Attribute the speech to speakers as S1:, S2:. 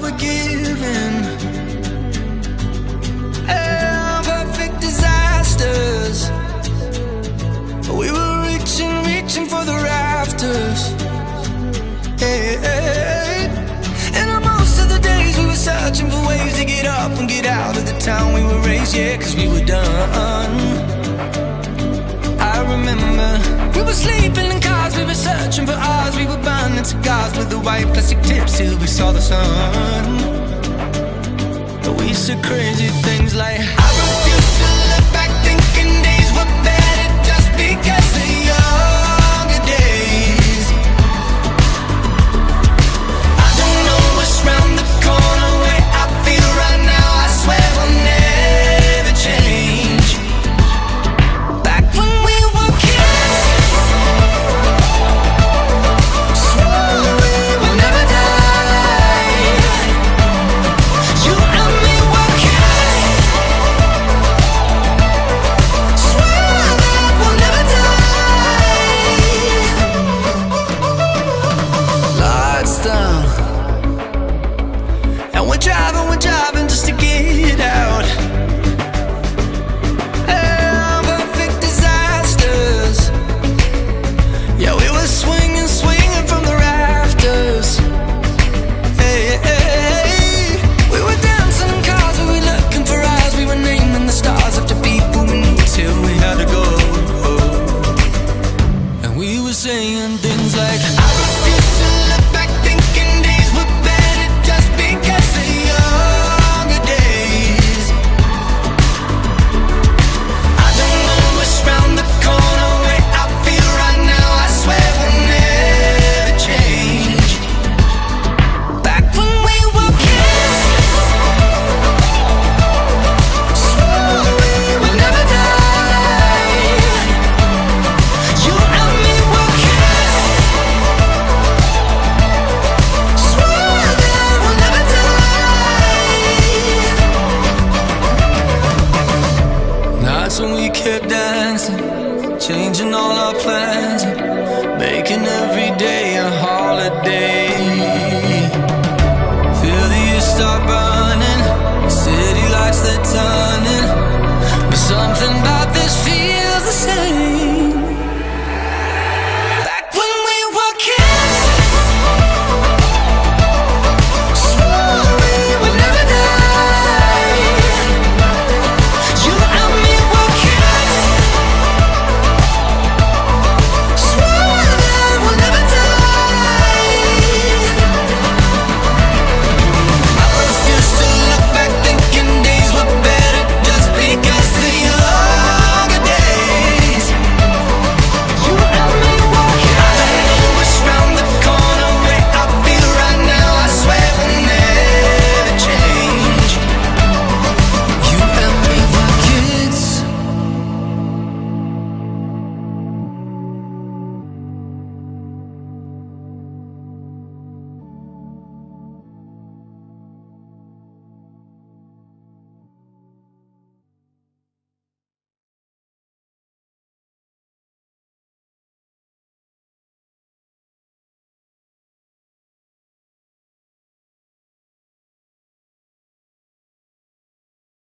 S1: were given. Perfect disasters. We were reaching, reaching for the rafters. Hey, hey. And most of the days we were searching for ways to get up and get out of the town we were raised, yeah, cause we were done. I remember we were sleeping in cars, we were searching for ours, we were cigars with the white plastic tips till we saw the sun. We said crazy things like I refuse to.